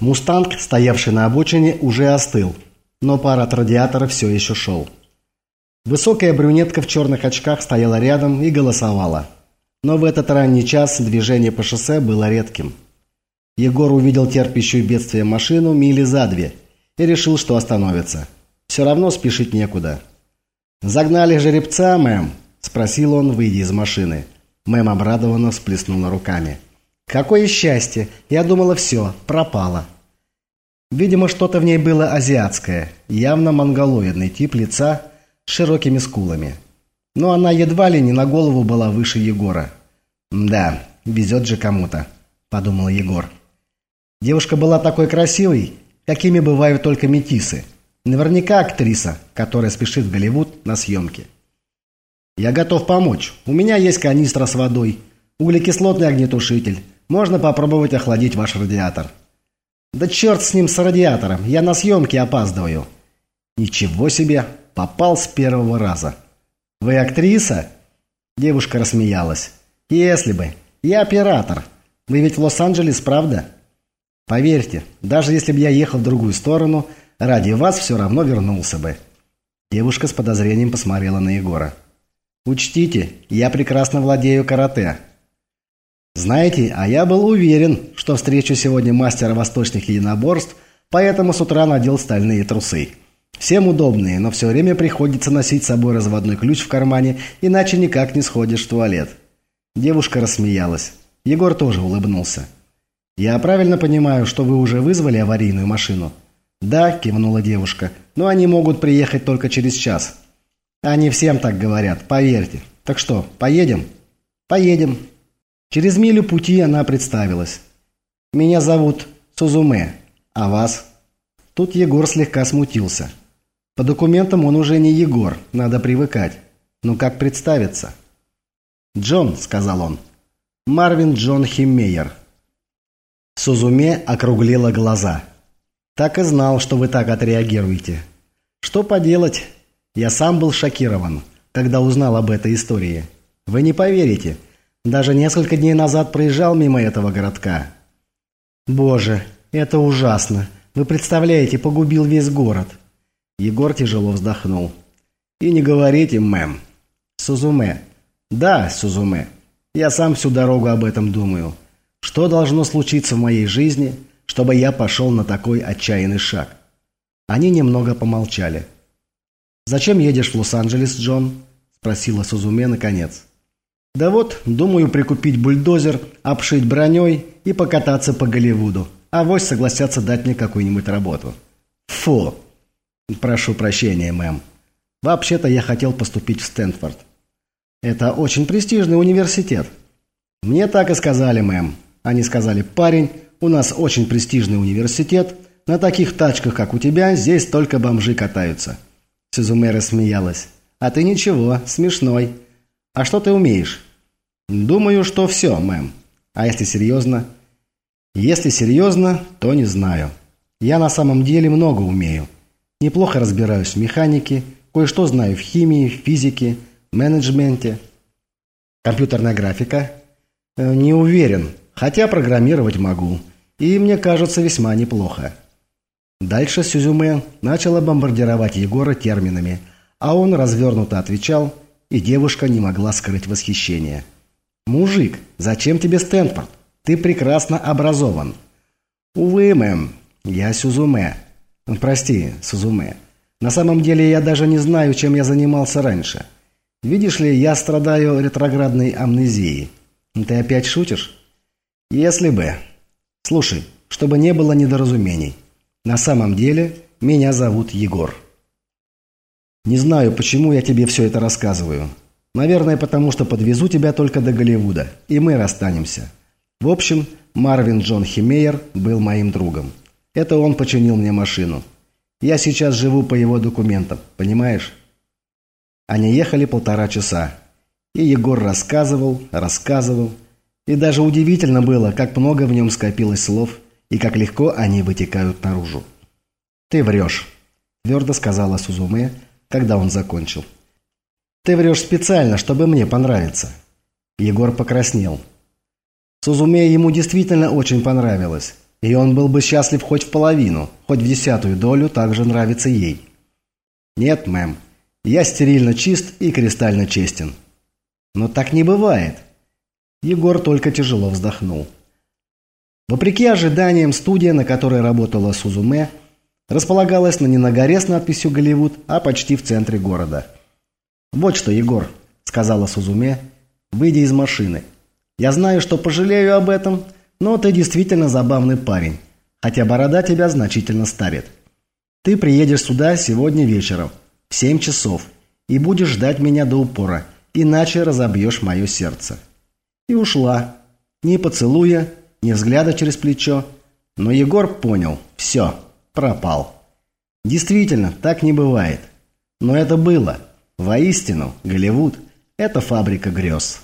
Мустанг, стоявший на обочине, уже остыл, но пар от радиатора все еще шел. Высокая брюнетка в черных очках стояла рядом и голосовала. Но в этот ранний час движение по шоссе было редким. Егор увидел терпящую бедствие машину мили за две и решил, что остановится. Все равно спешить некуда. «Загнали жеребца, мэм?» – спросил он, выйдя из машины. Мэм обрадованно всплеснула руками. «Какое счастье! Я думала, все, пропало!» Видимо, что-то в ней было азиатское, явно монголоидный тип лица с широкими скулами. Но она едва ли не на голову была выше Егора. «Да, везет же кому-то», – подумал Егор. Девушка была такой красивой, какими бывают только метисы. Наверняка актриса, которая спешит в Голливуд на съемки. «Я готов помочь. У меня есть канистра с водой, углекислотный огнетушитель. Можно попробовать охладить ваш радиатор». «Да черт с ним, с радиатором. Я на съемки опаздываю». «Ничего себе! Попал с первого раза». «Вы актриса?» Девушка рассмеялась. «Если бы. Я оператор. Вы ведь в Лос-Анджелес, правда?» «Поверьте, даже если бы я ехал в другую сторону, ради вас все равно вернулся бы». Девушка с подозрением посмотрела на Егора. «Учтите, я прекрасно владею карате». «Знаете, а я был уверен, что встречу сегодня мастера восточных единоборств, поэтому с утра надел стальные трусы». Всем удобные, но все время приходится носить с собой разводной ключ в кармане, иначе никак не сходишь в туалет. Девушка рассмеялась. Егор тоже улыбнулся. «Я правильно понимаю, что вы уже вызвали аварийную машину?» «Да», – кивнула девушка, – «но они могут приехать только через час». «Они всем так говорят, поверьте. Так что, поедем?» «Поедем». Через милю пути она представилась. «Меня зовут Сузуме. А вас?» Тут Егор слегка смутился. По документам он уже не Егор, надо привыкать. Но как представиться? «Джон», — сказал он. «Марвин Джон Химмейер». Сузуме округлила глаза. «Так и знал, что вы так отреагируете. Что поделать? Я сам был шокирован, когда узнал об этой истории. Вы не поверите, даже несколько дней назад проезжал мимо этого городка. Боже, это ужасно. Вы представляете, погубил весь город». Егор тяжело вздохнул. «И не говорите, мэм». «Сузуме». «Да, Сузуме. Я сам всю дорогу об этом думаю. Что должно случиться в моей жизни, чтобы я пошел на такой отчаянный шаг?» Они немного помолчали. «Зачем едешь в Лос-Анджелес, Джон?» – спросила Сузуме наконец. «Да вот, думаю прикупить бульдозер, обшить броней и покататься по Голливуду. А вось согласятся дать мне какую-нибудь работу». «Фу!» «Прошу прощения, мэм. Вообще-то я хотел поступить в Стэнфорд. Это очень престижный университет». «Мне так и сказали, мэм. Они сказали, парень, у нас очень престижный университет. На таких тачках, как у тебя, здесь только бомжи катаются». Сизуме рассмеялась. «А ты ничего, смешной. А что ты умеешь?» «Думаю, что все, мэм. А если серьезно?» «Если серьезно, то не знаю. Я на самом деле много умею. Неплохо разбираюсь в механике, кое-что знаю в химии, физике, менеджменте. Компьютерная графика? Э, не уверен, хотя программировать могу. И мне кажется весьма неплохо. Дальше Сюзюме начала бомбардировать Егора терминами, а он развернуто отвечал, и девушка не могла скрыть восхищение. «Мужик, зачем тебе Стэнфорд? Ты прекрасно образован». «Увы, мэм, я Сюзуме. «Прости, Сузуме. На самом деле я даже не знаю, чем я занимался раньше. Видишь ли, я страдаю ретроградной амнезией. Ты опять шутишь?» «Если бы. Слушай, чтобы не было недоразумений. На самом деле меня зовут Егор». «Не знаю, почему я тебе все это рассказываю. Наверное, потому что подвезу тебя только до Голливуда, и мы расстанемся. В общем, Марвин Джон Химейер был моим другом. Это он починил мне машину. Я сейчас живу по его документам, понимаешь? Они ехали полтора часа. И Егор рассказывал, рассказывал. И даже удивительно было, как много в нем скопилось слов и как легко они вытекают наружу. «Ты врешь», – твердо сказала Сузуме, когда он закончил. «Ты врешь специально, чтобы мне понравиться». Егор покраснел. Сузуме ему действительно очень понравилось. И он был бы счастлив хоть в половину, хоть в десятую долю, так же нравится ей. Нет, мэм, я стерильно чист и кристально честен. Но так не бывает. Егор только тяжело вздохнул. Вопреки ожиданиям, студия, на которой работала Сузуме, располагалась на не на горе с надписью «Голливуд», а почти в центре города. «Вот что, Егор», — сказала Сузуме, выйдя из машины. «Я знаю, что пожалею об этом, но ты действительно забавный парень, хотя борода тебя значительно старит. Ты приедешь сюда сегодня вечером, в семь часов, и будешь ждать меня до упора, иначе разобьешь мое сердце». И ушла, ни поцелуя, ни взгляда через плечо, но Егор понял, все, пропал. Действительно, так не бывает. Но это было. Воистину, Голливуд – это фабрика грез.